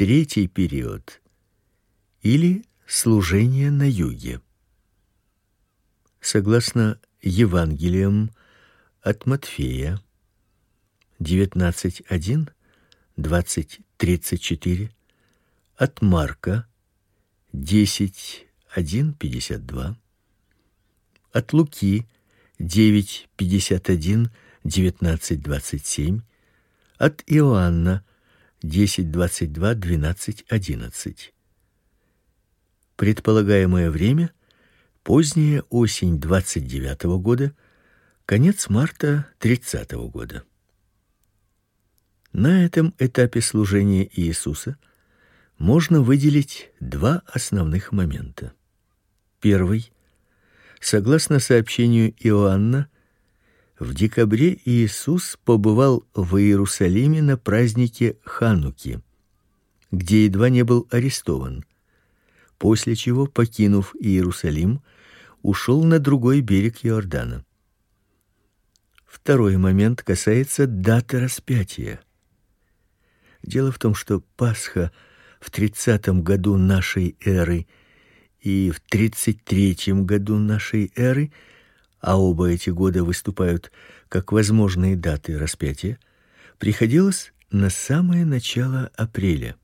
третий период или служение на юге. Согласно Евангелиям от Матфея 19:1, 20:34, от Марка 10:1-52, от Луки 9:51, 19:27, от Иоанна 10:22, 12:11. Предполагаемое время поздняя осень 29 -го года, конец марта 30 -го года. На этом этапе служения Иисуса можно выделить два основных момента. Первый согласно сообщению Иоанна, в декабре Иисус побывал в Иерусалиме на празднике Хануки, где едва не был арестован после чего, покинув Иерусалим, ушел на другой берег Иордана. Второй момент касается даты распятия. Дело в том, что Пасха в тридцатом году нашей эры и в тридцать третьем году нашей эры, а оба эти года выступают как возможные даты распятия, приходилось на самое начало апреля.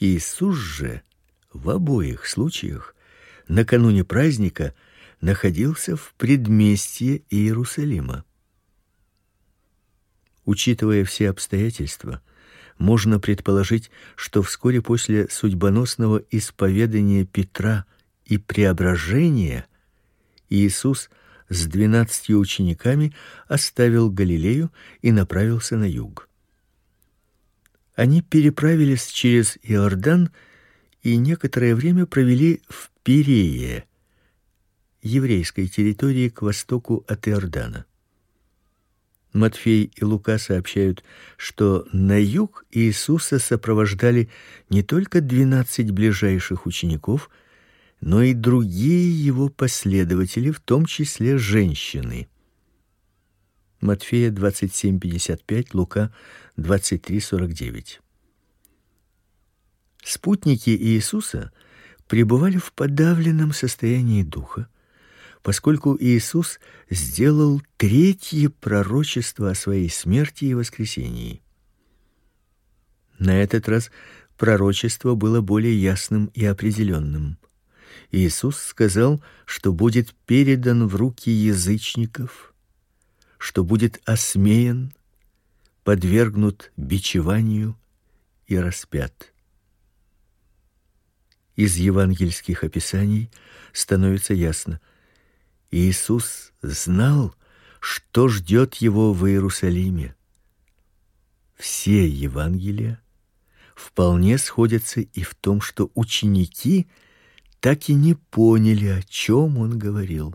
Иисус же в обоих случаях накануне праздника находился в предместье Иерусалима. Учитывая все обстоятельства, можно предположить, что вскоре после судьбоносного исповедания Петра и преображения Иисус с двенадцатью учениками оставил Галилею и направился на юг. Они переправились через Иордан и некоторое время провели в Пирее, еврейской территории к востоку от Иордана. Матфей и Лука сообщают, что на юг Иисуса сопровождали не только двенадцать ближайших учеников, но и другие его последователи, в том числе женщины. Матфея 27:55, Лука 23:49. Спутники Иисуса пребывали в подавленном состоянии духа, поскольку Иисус сделал третье пророчество о своей смерти и воскресении. На этот раз пророчество было более ясным и определенным. Иисус сказал, что будет передан в руки язычников, что будет осмеян, подвергнут бичеванию и распят. Из евангельских описаний становится ясно: Иисус знал, что ждет его в Иерусалиме. Все Евангелия вполне сходятся и в том, что ученики так и не поняли, о чем он говорил.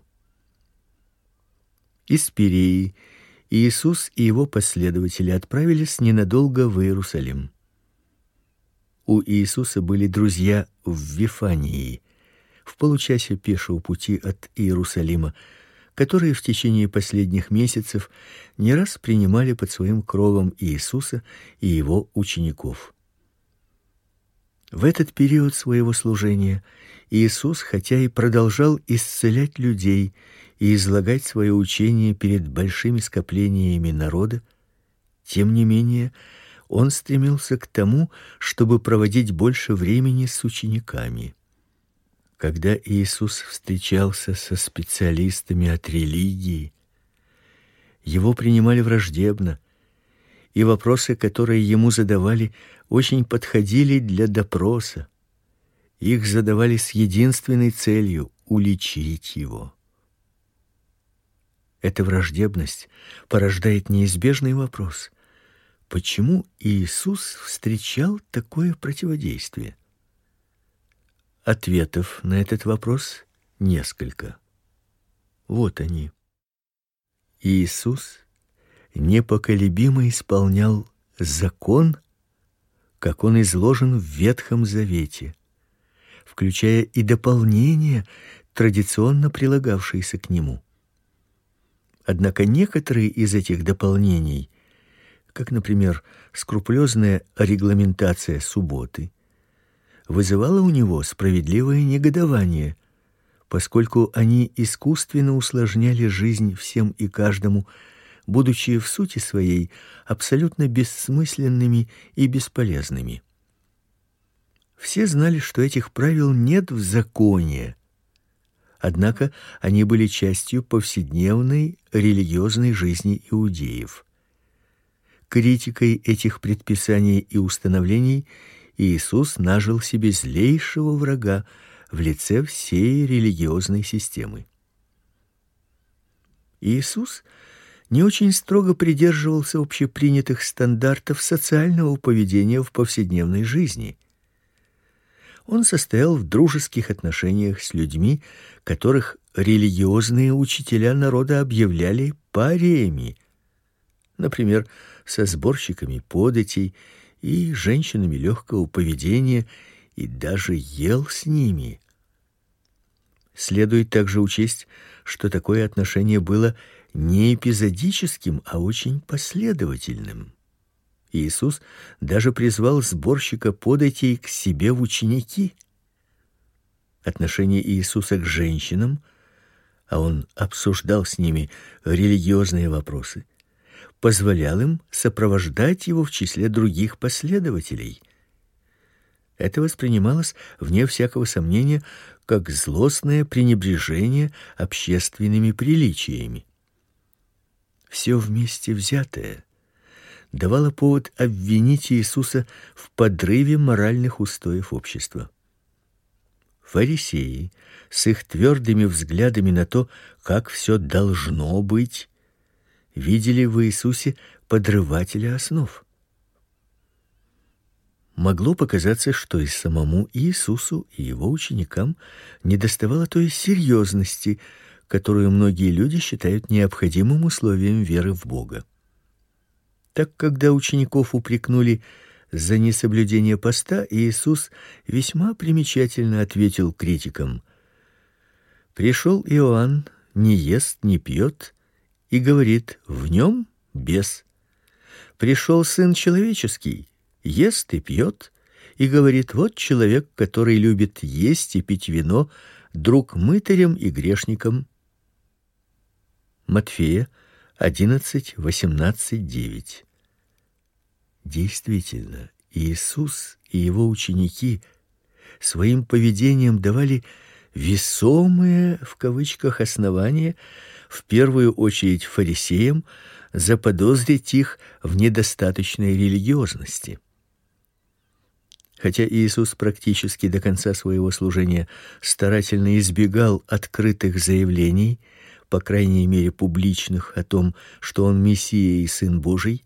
Из Пиреи Иисус и его последователи отправились ненадолго в Иерусалим. У Иисуса были друзья в Вифании, в получасе пешего пути от Иерусалима, которые в течение последних месяцев не раз принимали под своим кровом Иисуса и его учеников. В этот период своего служения Иисус, хотя и продолжал исцелять людей и излагать свое учение перед большими скоплениями народа, тем не менее он стремился к тому, чтобы проводить больше времени с учениками. Когда Иисус встречался со специалистами от религии, его принимали враждебно, и вопросы, которые ему задавали, очень подходили для допроса. Их задавали с единственной целью уличить его. Эта враждебность порождает неизбежный вопрос: Почему Иисус встречал такое противодействие? Ответов на этот вопрос несколько. Вот они. Иисус непоколебимо исполнял закон, как он изложен в Ветхом Завете, включая и дополнения, традиционно прилагавшиеся к нему. Однако некоторые из этих дополнений как, например, скрупулезная регламентация субботы, вызывала у него справедливое негодование, поскольку они искусственно усложняли жизнь всем и каждому, будучи в сути своей абсолютно бессмысленными и бесполезными. Все знали, что этих правил нет в законе. Однако они были частью повседневной религиозной жизни иудеев. Критикой этих предписаний и установлений Иисус нажил себе злейшего врага в лице всей религиозной системы. Иисус не очень строго придерживался общепринятых стандартов социального поведения в повседневной жизни. Он состоял в дружеских отношениях с людьми, которых религиозные учителя народа объявляли париями, например, со сборщиками податей и женщинами легкого поведения, и даже ел с ними. Следует также учесть, что такое отношение было не эпизодическим, а очень последовательным. Иисус даже призвал сборщика податей к себе в ученики. Отношение Иисуса к женщинам, а он обсуждал с ними религиозные вопросы, позволял им сопровождать его в числе других последователей. Это воспринималось вне всякого сомнения как злостное пренебрежение общественными приличиями. Все вместе взятое давало повод обвинить Иисуса в подрыве моральных устоев общества. Фарисеи с их твердыми взглядами на то, как все должно быть, видели в Иисусе подрывателя основ. Могло показаться, что и самому Иисусу, и его ученикам недоставало той серьезности, которую многие люди считают необходимым условием веры в Бога. Так когда учеников упрекнули за несоблюдение поста, Иисус весьма примечательно ответил критикам: Пришел Иоанн, не ест, не пьет, и говорит: в нем бес. Пришел сын человеческий, ест и пьет, и говорит: вот человек, который любит есть и пить вино, друг мытарям и грешникам. Матфея 11, 18, 9. Действительно, Иисус и его ученики своим поведением давали весомые в кавычках основания в первую очередь фарисеям заподозрить их в недостаточной религиозности. Хотя Иисус практически до конца своего служения старательно избегал открытых заявлений, по крайней мере публичных, о том, что он мессия и сын Божий,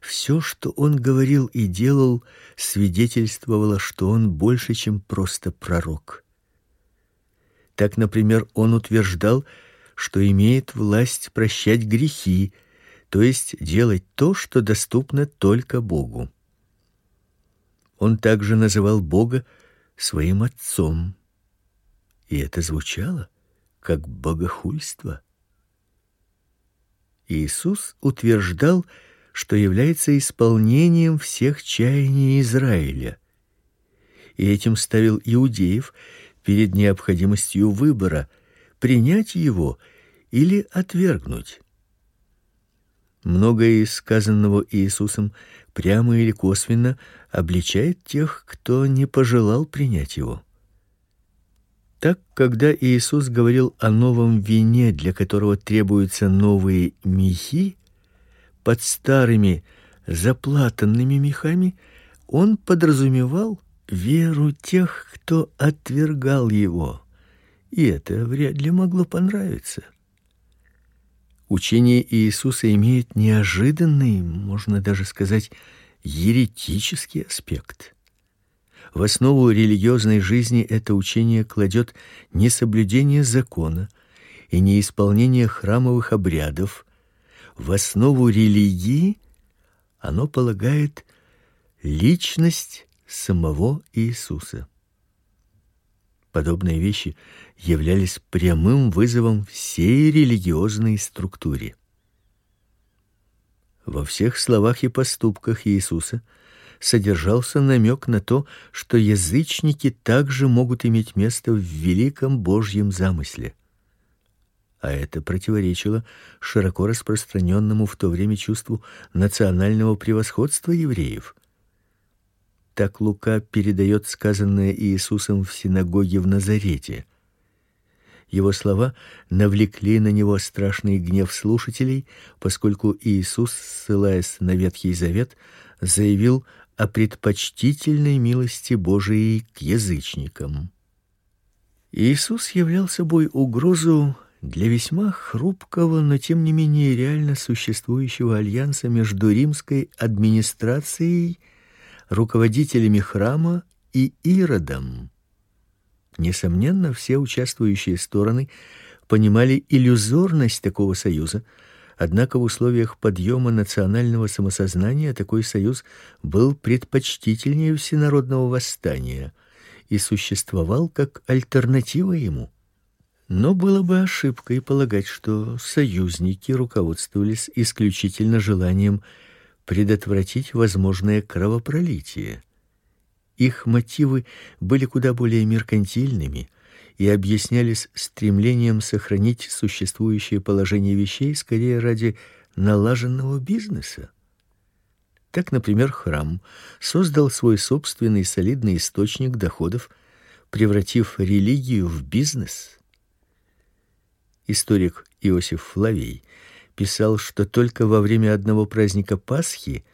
все, что он говорил и делал, свидетельствовало, что он больше, чем просто пророк. Так, например, он утверждал, что имеет власть прощать грехи, то есть делать то, что доступно только Богу. Он также называл Бога своим отцом. И это звучало как богохульство. Иисус утверждал, что является исполнением всех чаяний Израиля. И этим ставил иудеев перед необходимостью выбора: принять его или отвергнуть. Многое из сказанного Иисусом прямо или косвенно обличает тех, кто не пожелал принять его. Так, когда Иисус говорил о новом вине, для которого требуются новые мехи, под старыми заплатанными мехами, он подразумевал веру тех, кто отвергал его. И это вряд ли могло понравиться. Учение Иисуса имеет неожиданный, можно даже сказать, еретический аспект. В основу религиозной жизни это учение кладет не соблюдение закона и не исполнение храмовых обрядов. В основу религии оно полагает личность самого Иисуса. Подобные вещи являлись прямым вызовом всей религиозной структуре. Во всех словах и поступках Иисуса содержался намек на то, что язычники также могут иметь место в великом Божьем замысле. А это противоречило широко распространенному в то время чувству национального превосходства евреев. Так Лука передает сказанное Иисусом в синагоге в Назарете. Его слова навлекли на него страшный гнев слушателей, поскольку Иисус, ссылаясь на Ветхий Завет, заявил о предпочтительной милости Божией к язычникам. Иисус являл собой угрозу для весьма хрупкого, но тем не менее реально существующего альянса между римской администрацией, руководителями храма и Иродом. Несомненно, все участвующие стороны понимали иллюзорность такого союза, однако в условиях подъема национального самосознания такой союз был предпочтительнее всенародного восстания и существовал как альтернатива ему. Но было бы ошибкой полагать, что союзники руководствовались исключительно желанием предотвратить возможное кровопролитие. Их мотивы были куда более меркантильными и объяснялись стремлением сохранить существующее положение вещей скорее ради налаженного бизнеса. Так, например, храм создал свой собственный солидный источник доходов, превратив религию в бизнес. Историк Иосиф Флавий писал, что только во время одного праздника Пасхи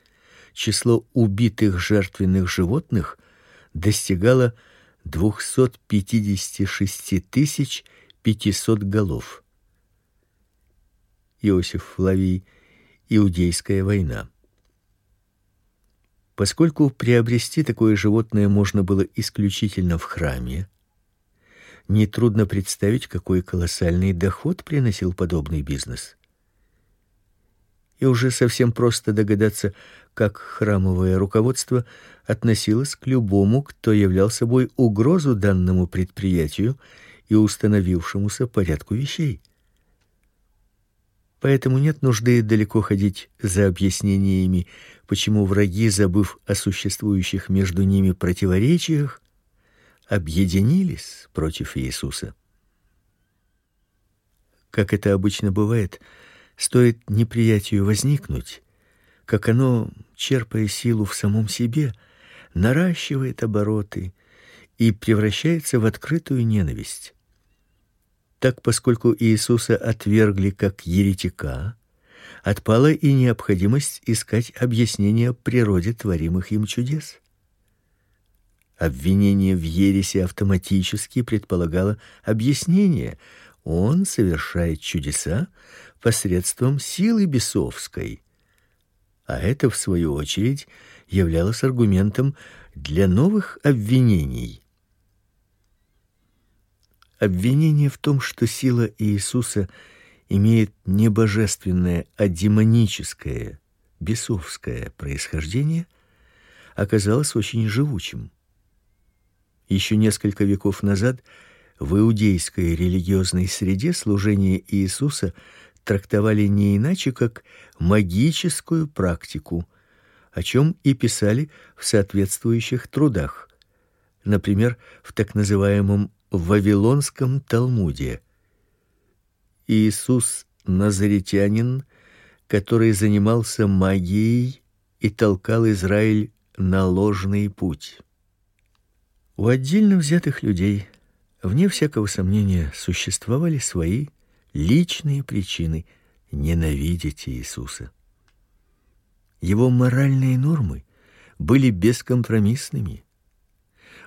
число убитых жертвенных животных достигало 256 тысяч 500 голов. Иосиф Флавий. Иудейская война. Поскольку приобрести такое животное можно было исключительно в храме, не трудно представить, какой колоссальный доход приносил подобный бизнес. И уже совсем просто догадаться, как храмовое руководство относилось к любому, кто являл собой угрозу данному предприятию и установившемуся порядку вещей. Поэтому нет нужды далеко ходить за объяснениями, почему враги, забыв о существующих между ними противоречиях, объединились против Иисуса. Как это обычно бывает, стоит неприятию возникнуть, как оно, черпая силу в самом себе, наращивает обороты и превращается в открытую ненависть. Так, поскольку Иисуса отвергли как еретика, отпала и необходимость искать объяснение природе творимых им чудес. Обвинение в ереси автоматически предполагало объяснение. Он совершает чудеса посредством силы бесовской. А это в свою очередь являлось аргументом для новых обвинений. Обвинение в том, что сила Иисуса имеет не божественное, а демоническое, бесовское происхождение, оказалось очень живучим. Еще несколько веков назад в иудейской религиозной среде служение Иисуса трактовали не иначе, как магическую практику, о чем и писали в соответствующих трудах. Например, в так называемом Вавилонском Талмуде. Иисус назаретянин, который занимался магией и толкал Израиль на ложный путь. У отдельно взятых людей, вне всякого сомнения, существовали свои личные причины ненавидеть Иисуса. Его моральные нормы были бескомпромиссными.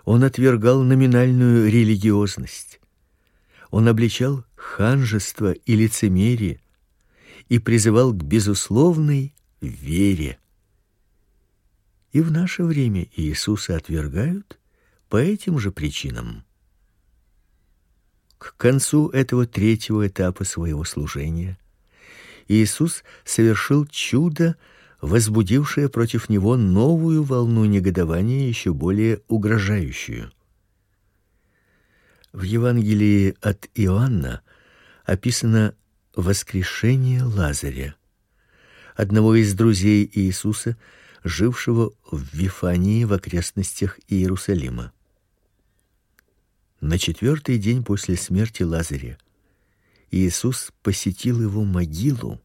Он отвергал номинальную религиозность. Он обличал ханжество и лицемерие и призывал к безусловной вере. И в наше время Иисуса отвергают по этим же причинам. К концу этого третьего этапа своего служения Иисус совершил чудо, возбудившее против него новую волну негодования, еще более угрожающую. В Евангелии от Иоанна описано воскрешение Лазаря. одного из друзей Иисуса, жившего в Вифании в окрестностях Иерусалима. На четвертый день после смерти Лазаря Иисус посетил его могилу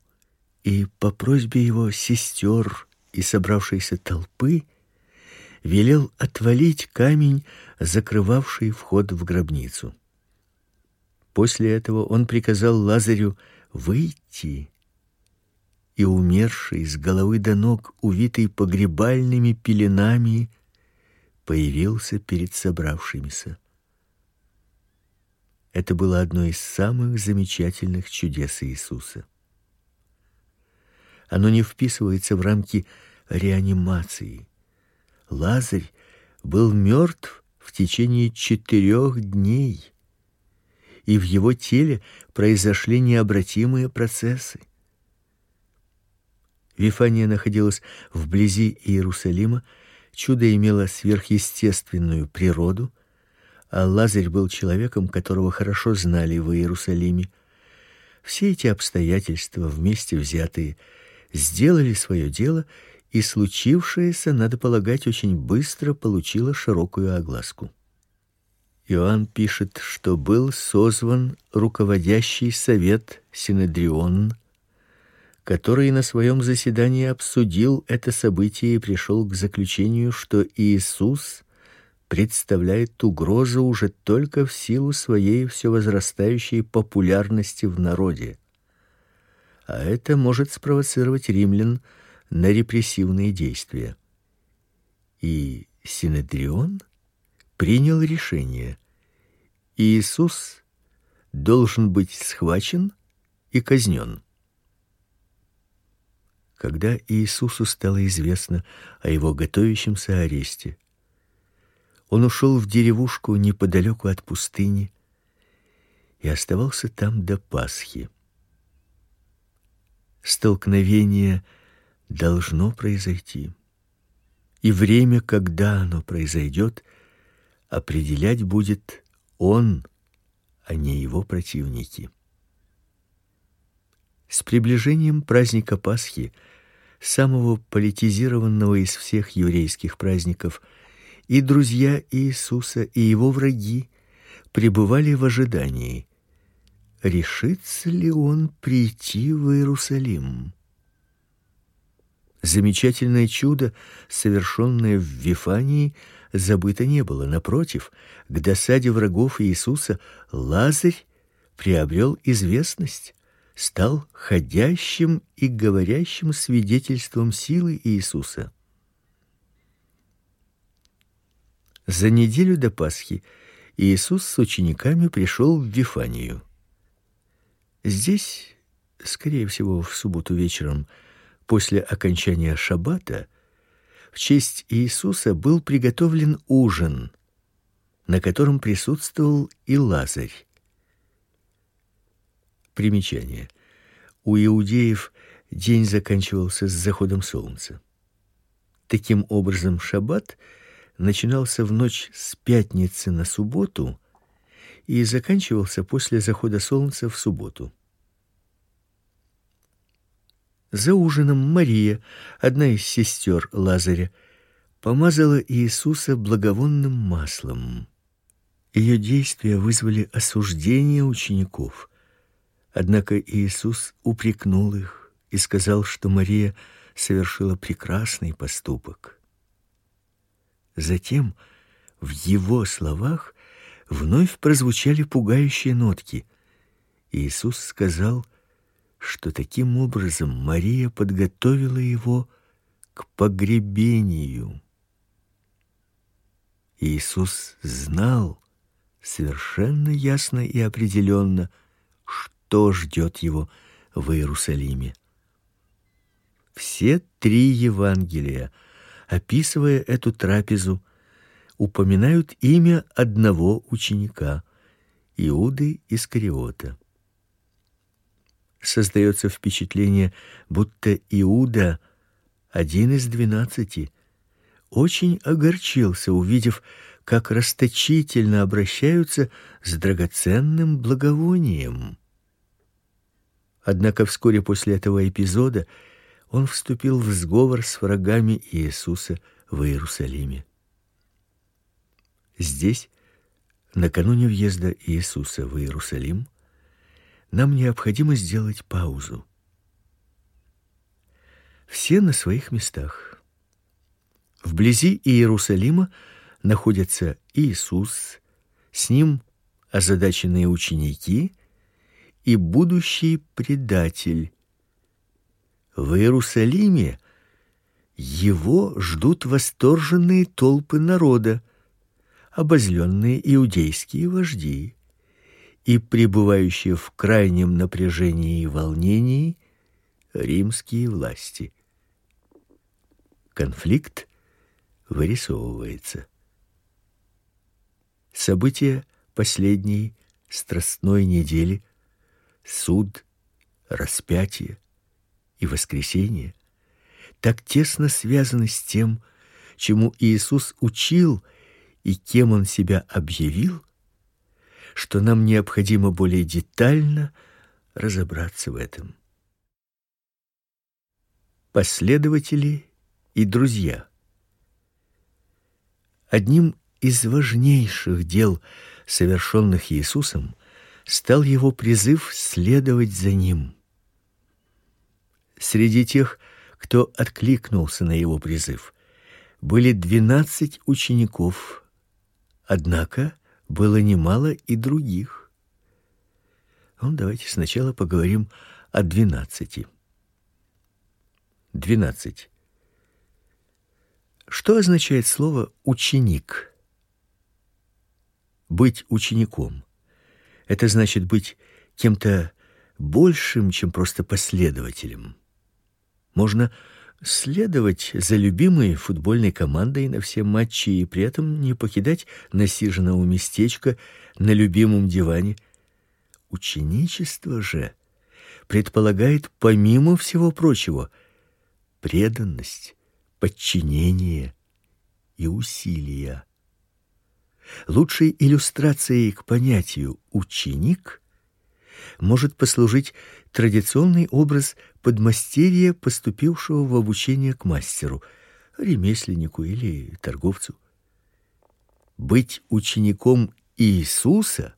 и по просьбе его сестер и собравшейся толпы велел отвалить камень, закрывавший вход в гробницу. После этого он приказал Лазарю выйти, и умерший с головы до ног, увитый погребальными пеленами, появился перед собравшимися. Это было одно из самых замечательных чудес Иисуса. Оно не вписывается в рамки реанимации. Лазарь был мертв в течение четырех дней, и в его теле произошли необратимые процессы. Вифания находилась вблизи Иерусалима, чудо имело сверхъестественную природу, а Лазарь был человеком, которого хорошо знали в Иерусалиме. Все эти обстоятельства вместе взятые сделали свое дело, и случившееся, надо полагать, очень быстро получило широкую огласку. Иоанн пишет, что был созван руководящий совет Синедрион, который на своем заседании обсудил это событие и пришел к заключению, что Иисус представляет угрозу уже только в силу своей все возрастающей популярности в народе. А это может спровоцировать римлян на репрессивные действия. И Синедрион принял решение. Иисус должен быть схвачен и казнен. Когда Иисусу стало известно о его готовящемся аресте, он ушел в деревушку неподалеку от пустыни и оставался там до Пасхи. Столкновение должно произойти. И время, когда оно произойдет, определять будет он, а не его противники. С приближением праздника Пасхи, самого политизированного из всех еврейских праздников, и друзья Иисуса, и его враги пребывали в ожидании. Решится ли он прийти в Иерусалим? Замечательное чудо, совершенное в Вифании, забыто не было. Напротив, к досаде врагов Иисуса Лазарь приобрел известность, стал ходящим и говорящим свидетельством силы Иисуса. За неделю до Пасхи Иисус с учениками пришел в Вифанию. Здесь, скорее всего, в субботу вечером, после окончания шаббата, в честь Иисуса был приготовлен ужин, на котором присутствовал и Лазарь. Примечание. У иудеев день заканчивался с заходом солнца. Таким образом, шаббат — начинался в ночь с пятницы на субботу и заканчивался после захода солнца в субботу. За ужином Мария, одна из сестер Лазаря, помазала Иисуса благовонным маслом. Ее действия вызвали осуждение учеников. Однако Иисус упрекнул их и сказал, что Мария совершила прекрасный поступок. Затем в его словах вновь прозвучали пугающие нотки. Иисус сказал, что таким образом Мария подготовила его к погребению. Иисус знал совершенно ясно и определенно, что ждет его в Иерусалиме. Все три Евангелия описывая эту трапезу, упоминают имя одного ученика Иуды Искариота. Создается впечатление, будто Иуда, один из двенадцати, очень огорчился, увидев, как расточительно обращаются с драгоценным благовонием. Однако вскоре после этого эпизода он вступил в сговор с врагами Иисуса в Иерусалиме. Здесь, накануне въезда Иисуса в Иерусалим, нам необходимо сделать паузу. Все на своих местах. Вблизи Иерусалима находятся Иисус, с ним озадаченные ученики и будущий предатель. В Иерусалиме его ждут восторженные толпы народа, обозленные иудейские вожди и пребывающие в крайнем напряжении и волнении римские власти. Конфликт вырисовывается. События последней страстной недели, суд, распятие и воскресение так тесно связаны с тем, чему Иисус учил и кем он себя объявил, что нам необходимо более детально разобраться в этом. Последователи и друзья. Одним из важнейших дел, совершенных Иисусом, стал его призыв следовать за ним. Среди тех, кто откликнулся на его призыв, были двенадцать учеников. Однако было немало и других. Ну, давайте сначала поговорим о двенадцати. Двенадцать. Что означает слово ученик? Быть учеником это значит быть кем-то большим, чем просто последователем. Можно следовать за любимой футбольной командой на все матчи и при этом не покидать насиженного местечка на любимом диване. Ученичество же предполагает помимо всего прочего преданность, подчинение и усилия. Лучшей иллюстрацией к понятию ученик может послужить традиционный образ подмастерья, поступившего в обучение к мастеру, ремесленнику или торговцу. Быть учеником Иисуса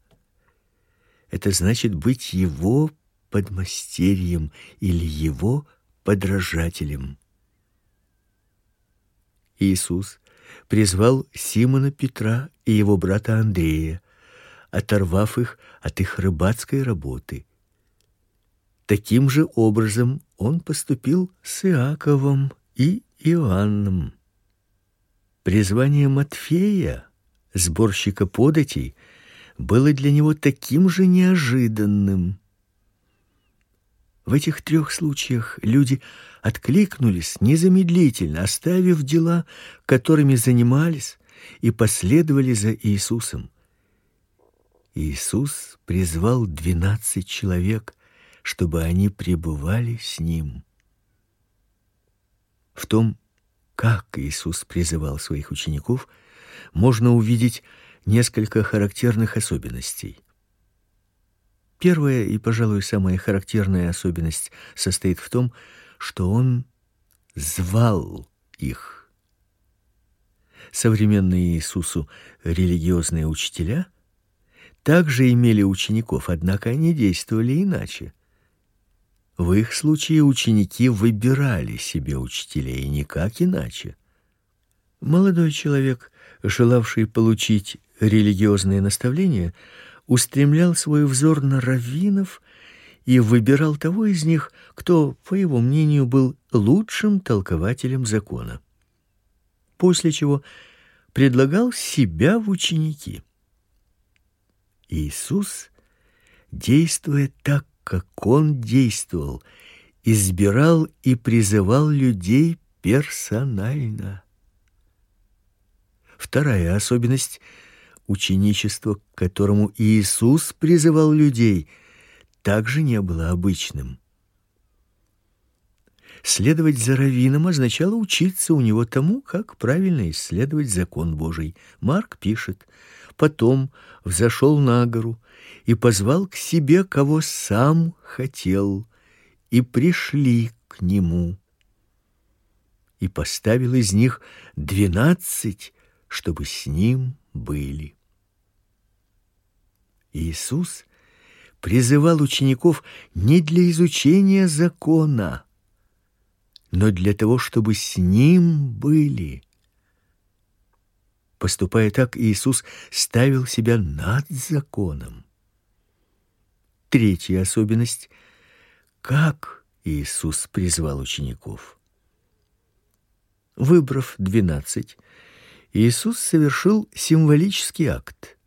это значит быть его подмастерьем или его подражателем. Иисус призвал Симона Петра и его брата Андрея, оторвав их от их рыбацкой работы. Таким же образом он поступил с Иаковом и Иоанном. Призвание Матфея, сборщика податей, было для него таким же неожиданным. В этих трех случаях люди откликнулись незамедлительно, оставив дела, которыми занимались, и последовали за Иисусом. Иисус призвал двенадцать человек, чтобы они пребывали с ним. В том, как Иисус призывал своих учеников, можно увидеть несколько характерных особенностей. Первая и, пожалуй, самая характерная особенность состоит в том, что он звал их. Современные Иисусу религиозные учителя также имели учеников, однако они действовали иначе. В их случае ученики выбирали себе учителей, никак иначе. Молодой человек, желавший получить религиозные наставления, устремлял свой взор на раввинов и выбирал того из них, кто, по его мнению, был лучшим толкователем закона. После чего предлагал себя в ученики. Иисус, действуя так, как он действовал, избирал и призывал людей персонально. Вторая особенность ученичество, к которому Иисус призывал людей, также не было обычным. Следовать за раввином означало учиться у него тому, как правильно исследовать закон Божий. Марк пишет: "Потом взошел на гору и позвал к себе кого сам хотел, и пришли к нему". и поставил из них двенадцать, чтобы с ним были. Иисус призывал учеников не для изучения закона, но для того, чтобы с ним были. Поступая так, Иисус ставил себя над законом. Третья особенность как Иисус призвал учеников. Выбрав двенадцать, Иисус совершил символический акт.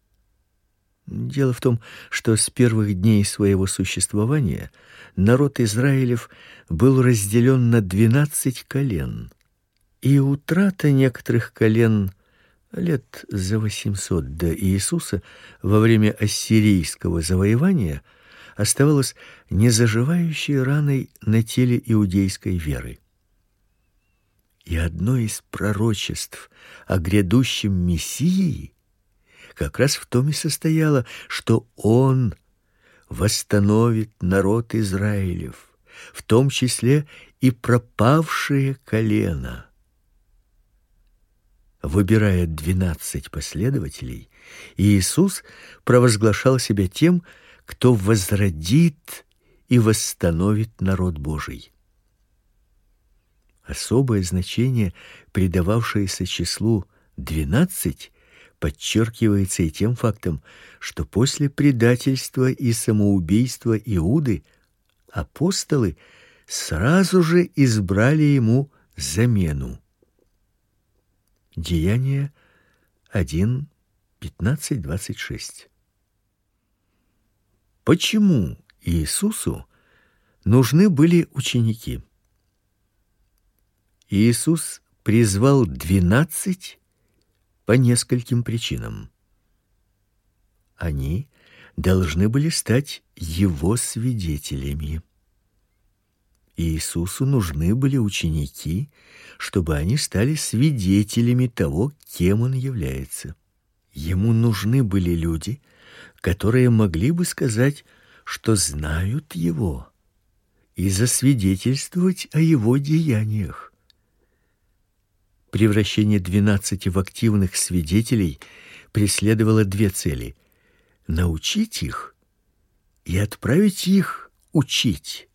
Дело в том, что с первых дней своего существования народ Израилев был разделен на двенадцать колен, и утрата некоторых колен лет за 800 до Иисуса во время ассирийского завоевания оставалась незаживающей раной на теле иудейской веры. И одно из пророчеств о грядущем Мессии как раз в том и состояло, что он восстановит народ Израилев, в том числе и пропавшие колена. Выбирая двенадцать последователей, Иисус провозглашал себя тем, кто возродит и восстановит народ Божий. Особое значение, придававшееся числу двенадцать, подчеркивается и тем фактом, что после предательства и самоубийства Иуды апостолы сразу же избрали ему замену. Деяния 1 15 26. Почему Иисусу нужны были ученики? Иисус призвал двенадцать по нескольким причинам. Они должны были стать его свидетелями. Иисусу нужны были ученики, чтобы они стали свидетелями того, кем он является. Ему нужны были люди, которые могли бы сказать, что знают его, и засвидетельствовать о его деяниях. Превращение двенадцати в активных свидетелей преследовало две цели: научить их и отправить их учить.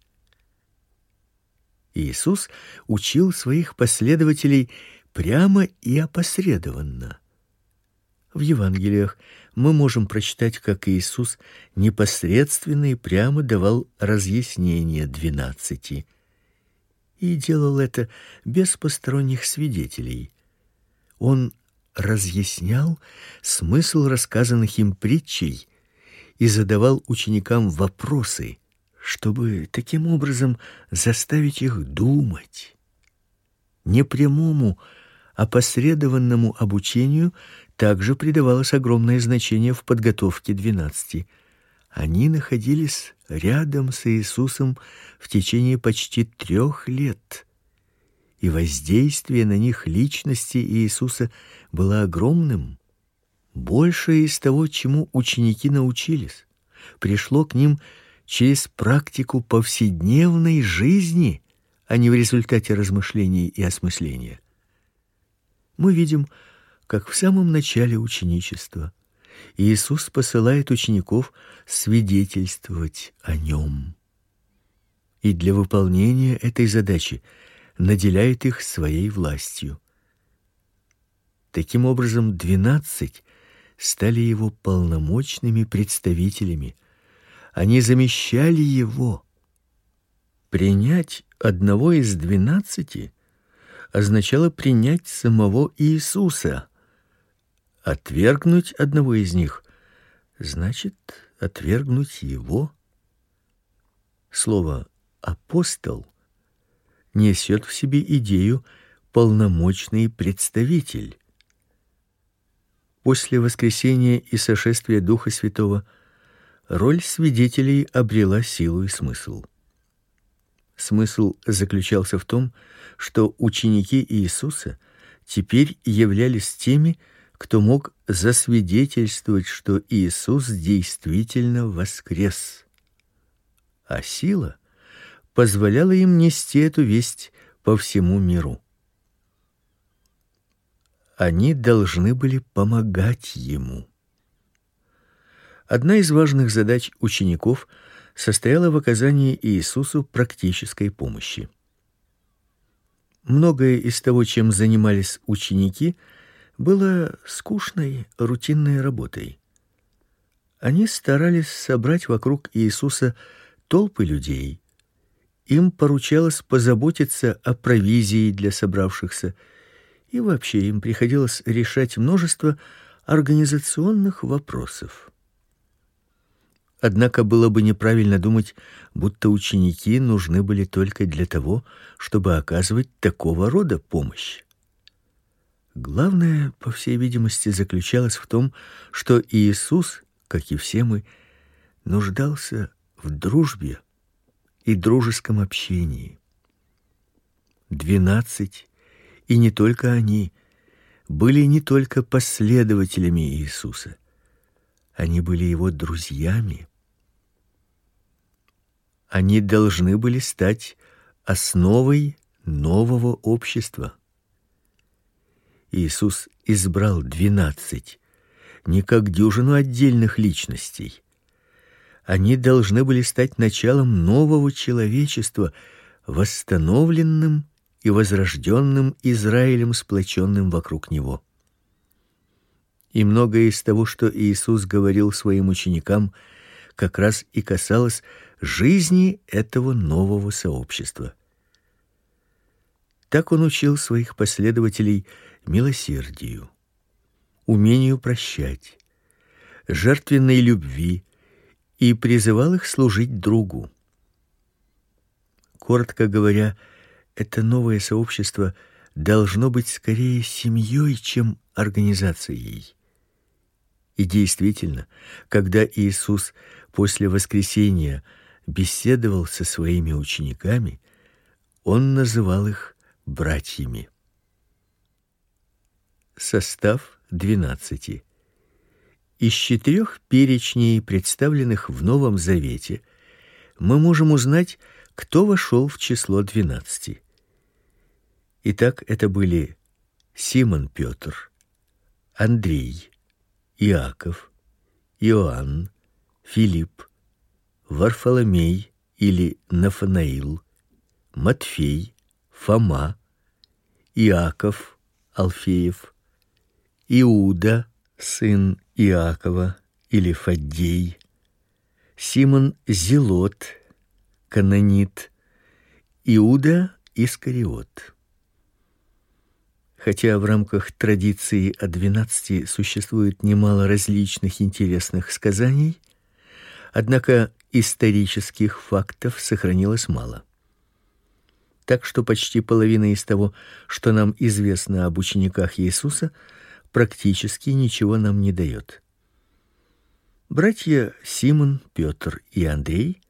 Иисус учил своих последователей прямо и опосредованно. В Евангелиях мы можем прочитать, как Иисус непосредственно и прямо давал разъяснения двенадцати и делал это без посторонних свидетелей. Он разъяснял смысл рассказанных им притчей и задавал ученикам вопросы, чтобы таким образом заставить их думать. Непрямому, опосредованному обучению также придавалось огромное значение в подготовке двенадцати. Они находились рядом с Иисусом в течение почти трех лет, и воздействие на них личности Иисуса было огромным. Большее из того, чему ученики научились, пришло к ним через практику повседневной жизни, а не в результате размышлений и осмысления. Мы видим, как в самом начале ученичества Иисус посылает учеников свидетельствовать о нем. И для выполнения этой задачи наделяет их своей властью. Таким образом, двенадцать стали его полномочными представителями. Они замещали его. Принять одного из двенадцати означало принять самого Иисуса. Отвергнуть одного из них значит отвергнуть его. Слово апостол несет в себе идею полномочный представитель. После воскресения и сошествия Духа Святого роль свидетелей обрела силу и смысл. Смысл заключался в том, что ученики Иисуса теперь являлись теми, кто мог засвидетельствовать, что Иисус действительно воскрес. А сила позволяла им нести эту весть по всему миру. они должны были помогать ему. Одна из важных задач учеников состояла в оказании Иисусу практической помощи. Многое из того, чем занимались ученики, было скучной, рутинной работой. Они старались собрать вокруг Иисуса толпы людей. Им поручалось позаботиться о провизии для собравшихся, и вообще им приходилось решать множество организационных вопросов. Однако было бы неправильно думать, будто ученики нужны были только для того, чтобы оказывать такого рода помощь. Главное, по всей видимости, заключалось в том, что Иисус, как и все мы, нуждался в дружбе и дружеском общении. Двенадцать, и не только они, были не только последователями Иисуса. Они были его друзьями они должны были стать основой нового общества. Иисус избрал двенадцать, не как дюжину отдельных личностей. Они должны были стать началом нового человечества, восстановленным и возрожденным Израилем, сплоченным вокруг него. И многое из того, что Иисус говорил своим ученикам, как раз и касалось жизни этого нового сообщества. Так он учил своих последователей милосердию, умению прощать, жертвенной любви и призывал их служить другу. Коротко говоря, это новое сообщество должно быть скорее семьей, чем организацией. И действительно, когда Иисус после воскресения беседовал со своими учениками, он называл их братьями. Состав двенадцати. Из четырех перечней, представленных в Новом Завете, мы можем узнать, кто вошел в число двенадцати. Итак, это были Симон Петр, Андрей, Иаков, Иоанн, Филипп, Варфоломей или Нафанаил, Матфей, Фома, Иаков, Алфеев, Иуда, сын Иакова или Фаддей, Симон Зелот, Канонит, Иуда Искариот. Хотя в рамках традиции о двенадцати существует немало различных интересных сказаний, однако исторических фактов сохранилось мало. Так что почти половина из того, что нам известно об учениках Иисуса, практически ничего нам не дает. Братья Симон, Петр и Андрей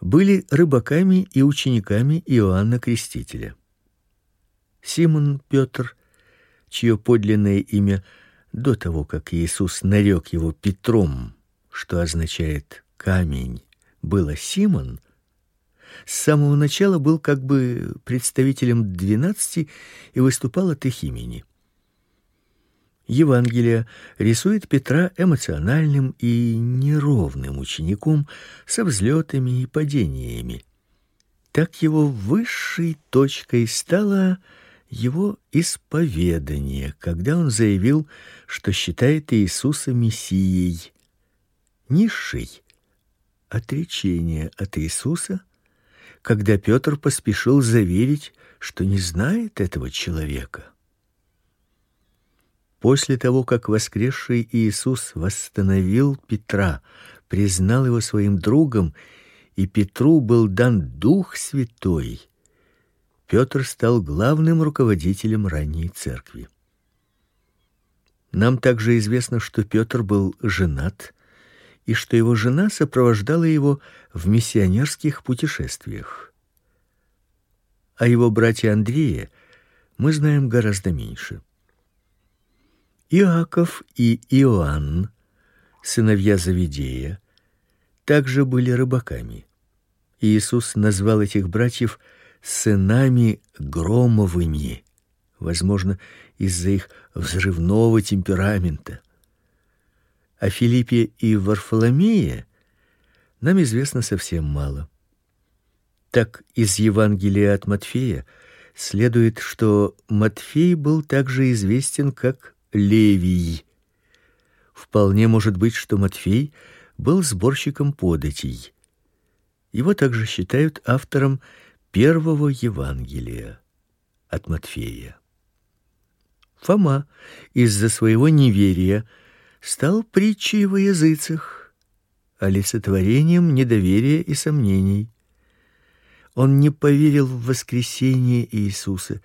были рыбаками и учениками Иоанна Крестителя. Симон Петр, чье подлинное имя до того, как Иисус нарек его Петром, что означает камень было Симон, с самого начала был как бы представителем двенадцати и выступал от их имени. Евангелие рисует Петра эмоциональным и неровным учеником со взлетами и падениями. Так его высшей точкой стало его исповедание, когда он заявил, что считает Иисуса мессией. Низшей отречение от Иисуса, когда Петр поспешил заверить, что не знает этого человека. После того, как воскресший Иисус восстановил Петра, признал его своим другом, и Петру был дан Дух Святой, Петр стал главным руководителем ранней церкви. Нам также известно, что Петр был женат и что его жена сопровождала его в миссионерских путешествиях. О его брате Андрее мы знаем гораздо меньше. Иаков и Иоанн, сыновья Завидея, также были рыбаками. Иисус назвал этих братьев сынами громовыми возможно, из-за их взрывного темперамента. О Филиппе и Варфоломее нам известно совсем мало. Так из Евангелия от Матфея следует, что Матфей был также известен как Левий. Вполне может быть, что Матфей был сборщиком податей. Его также считают автором первого Евангелия от Матфея. Фома из-за своего неверия стал притчей во языцах, олицетворением недоверия и сомнений. Он не поверил в воскресение Иисуса,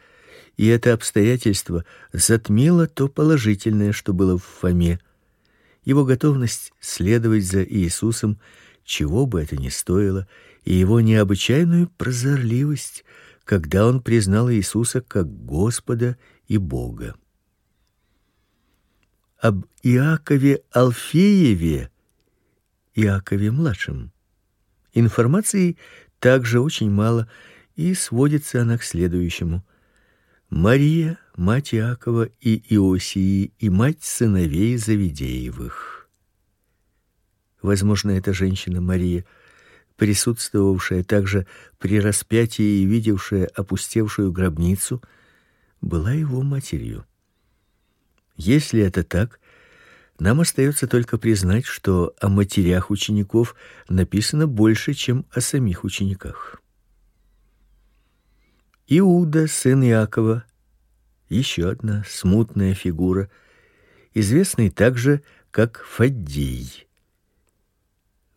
и это обстоятельство затмило то положительное, что было в Фоме. Его готовность следовать за Иисусом, чего бы это ни стоило, и его необычайную прозорливость, когда он признал Иисуса как Господа и Бога. Об Иакове Алфееве, Иакове младшем, информации также очень мало, и сводится она к следующему: Мария, мать Иакова и Иосии, и мать сыновей Завидеевых. Возможно, эта женщина Мария присутствовавшая также при распятии и видевшая опустевшую гробницу, была его матерью. Если это так, нам остается только признать, что о матерях учеников написано больше, чем о самих учениках. Иуда, сын Иакова, еще одна смутная фигура, известный также как Фаддей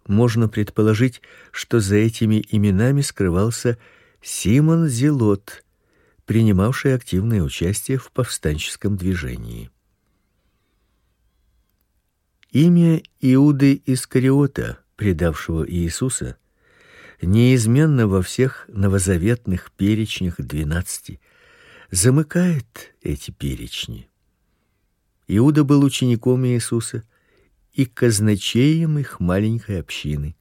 можно предположить, что за этими именами скрывался Симон Зелот, принимавший активное участие в повстанческом движении. Имя Иуды Искариота, предавшего Иисуса, неизменно во всех новозаветных перечнях двенадцати, замыкает эти перечни. Иуда был учеником Иисуса, и казначеем их маленькой общины.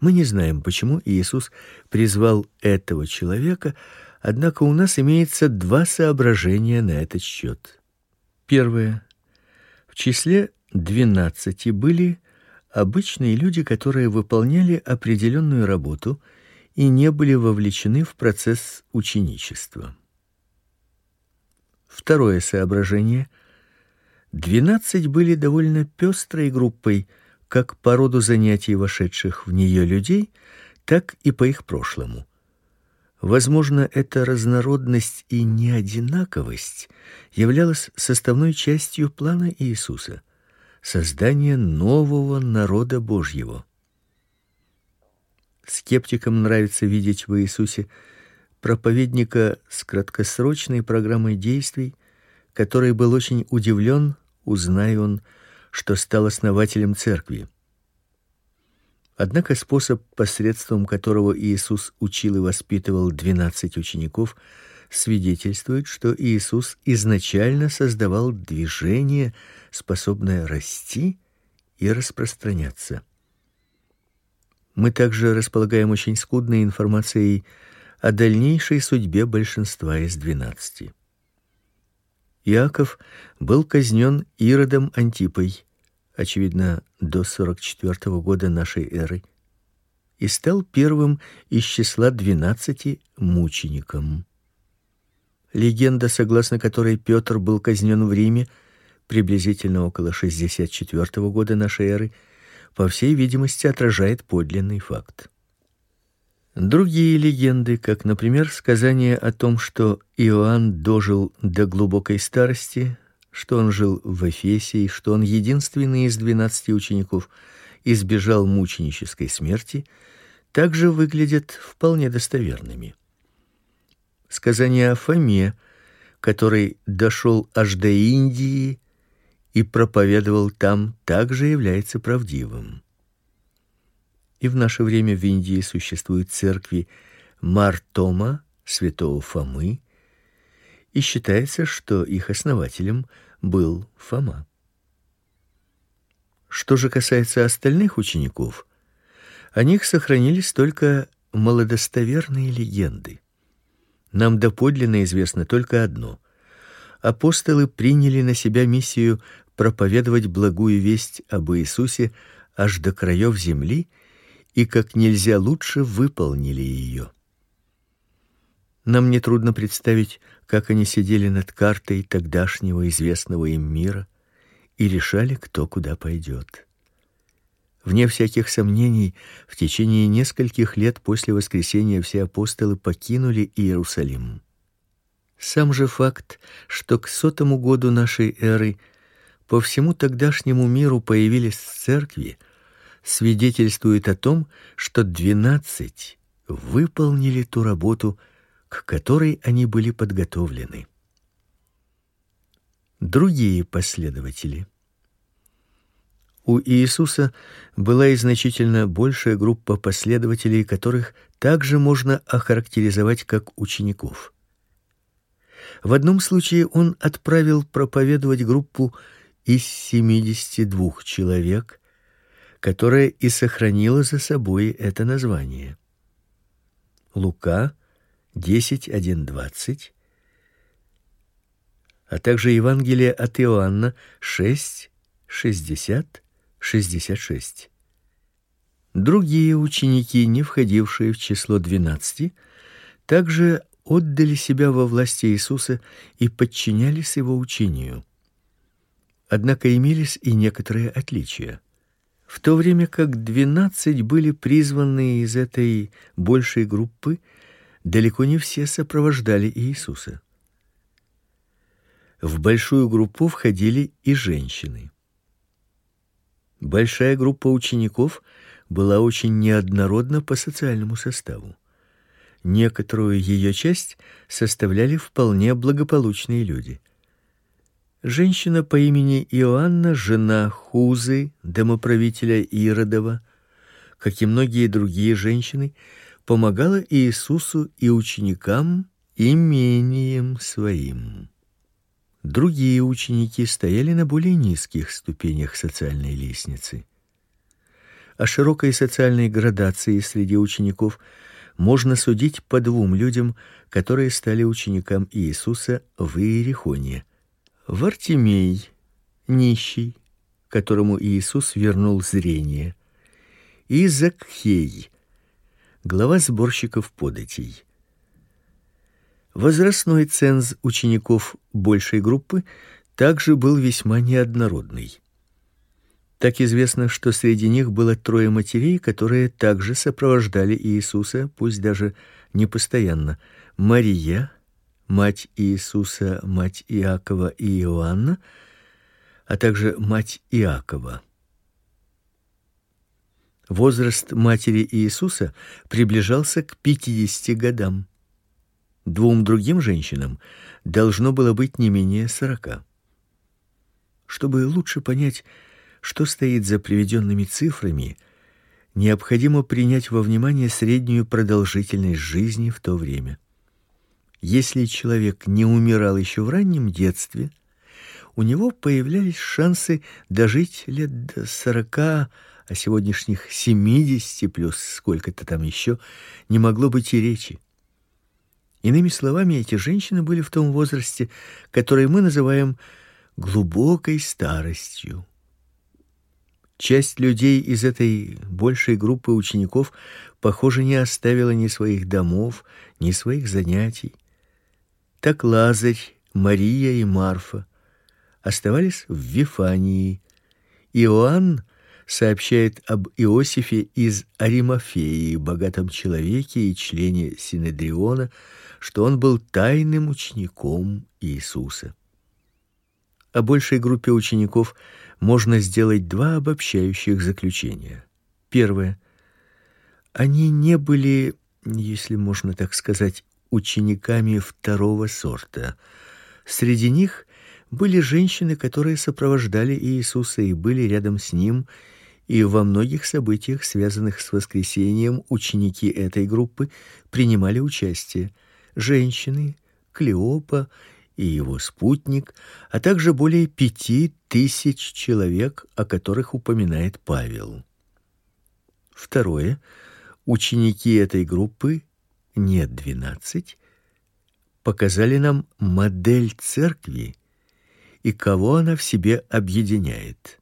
Мы не знаем, почему Иисус призвал этого человека, однако у нас имеется два соображения на этот счет. Первое. В числе двенадцати были обычные люди, которые выполняли определенную работу и не были вовлечены в процесс ученичества. Второе соображение – Двенадцать были довольно пестрой группой, как по роду занятий вошедших в нее людей, так и по их прошлому. Возможно, эта разнородность и неодинаковость являлась составной частью плана Иисуса создания нового народа Божьего. Скептикам нравится видеть в Иисусе проповедника с краткосрочной программой действий, который был очень удивлен узнай он, что стал основателем церкви. Однако способ, посредством которого Иисус учил и воспитывал двенадцать учеников, свидетельствует, что Иисус изначально создавал движение, способное расти и распространяться. Мы также располагаем очень скудной информацией о дальнейшей судьбе большинства из двенадцати. Иаков был казнен Иродом Антипой, очевидно, до 44 года нашей эры, и стал первым из числа двенадцати мучеником. Легенда, согласно которой Петр был казнен в Риме приблизительно около 64 года нашей эры, по всей видимости, отражает подлинный факт. Другие легенды, как, например, сказание о том, что Иоанн дожил до глубокой старости, что он жил в Эфесе и что он единственный из двенадцати учеников избежал мученической смерти, также выглядят вполне достоверными. Сказание о Фоме, который дошел аж до Индии и проповедовал там, также является правдивым. И в наше время в Индии существуют церкви Мартома, святого Фомы, и считается, что их основателем был Фома. Что же касается остальных учеников, о них сохранились только малодостоверные легенды. Нам доподлинно известно только одно: апостолы приняли на себя миссию проповедовать благую весть об Иисусе аж до краев земли и как нельзя лучше выполнили ее. Нам не трудно представить, как они сидели над картой тогдашнего известного им мира и решали, кто куда пойдет. Вне всяких сомнений, в течение нескольких лет после воскресения все апостолы покинули Иерусалим. Сам же факт, что к сотому году нашей эры по всему тогдашнему миру появились церкви, свидетельствует о том, что двенадцать выполнили ту работу, к которой они были подготовлены. Другие последователи у Иисуса была и значительно большая группа последователей, которых также можно охарактеризовать как учеников. В одном случае он отправил проповедовать группу из 72 человек, которая и сохранила за собой это название. Лука 10:1-20, а также Евангелие от Иоанна 6:60 66. Другие ученики, не входившие в число двенадцати, также отдали себя во власть Иисуса и подчинялись его учению. Однако имелись и некоторые отличия. В то время как двенадцать были призваны из этой большей группы, далеко не все сопровождали Иисуса. В большую группу входили и женщины. Большая группа учеников была очень неоднородна по социальному составу. Некоторую ее часть составляли вполне благополучные люди. Женщина по имени Иоанна, жена Хузы, домоправителя Иродова, как и многие другие женщины, помогала Иисусу и ученикам имением своим. Другие ученики стояли на более низких ступенях социальной лестницы. О широкой социальной градации среди учеников можно судить по двум людям, которые стали ученикам Иисуса в Иерихоне. Вартимей, нищий, которому Иисус вернул зрение, и Закхей, глава сборщиков податей. Возрастной ценз учеников большей группы также был весьма неоднородный. Так известно, что среди них было трое матерей, которые также сопровождали Иисуса, пусть даже не постоянно. Мария, мать Иисуса, мать Иакова и Иоанна, а также мать Иакова. Возраст матери Иисуса приближался к 50 годам. Двум другим женщинам должно было быть не менее 40. Чтобы лучше понять, что стоит за приведенными цифрами, необходимо принять во внимание среднюю продолжительность жизни в то время. Если человек не умирал еще в раннем детстве, у него появлялись шансы дожить лет до 40 о сегодняшних 70 плюс сколько-то там еще не могло быть и речи. Иными словами, эти женщины были в том возрасте, который мы называем глубокой старостью. Часть людей из этой большей группы учеников, похоже, не оставила ни своих домов, ни своих занятий. Так Лазарь, Мария и Марфа оставались в Вифании. Иоанн сообщает об Иосифе из Аримафеи, богатом человеке и члене Синедриона, что он был тайным учеником Иисуса. О большей группе учеников можно сделать два обобщающих заключения. Первое. Они не были, если можно так сказать, учениками второго сорта. Среди них были женщины, которые сопровождали Иисуса и были рядом с ним, и во многих событиях, связанных с воскресением, ученики этой группы принимали участие женщины, Клеопа и его спутник, а также более пяти тысяч человек, о которых упоминает Павел. Второе. Ученики этой группы не двенадцать, показали нам модель церкви и кого она в себе объединяет.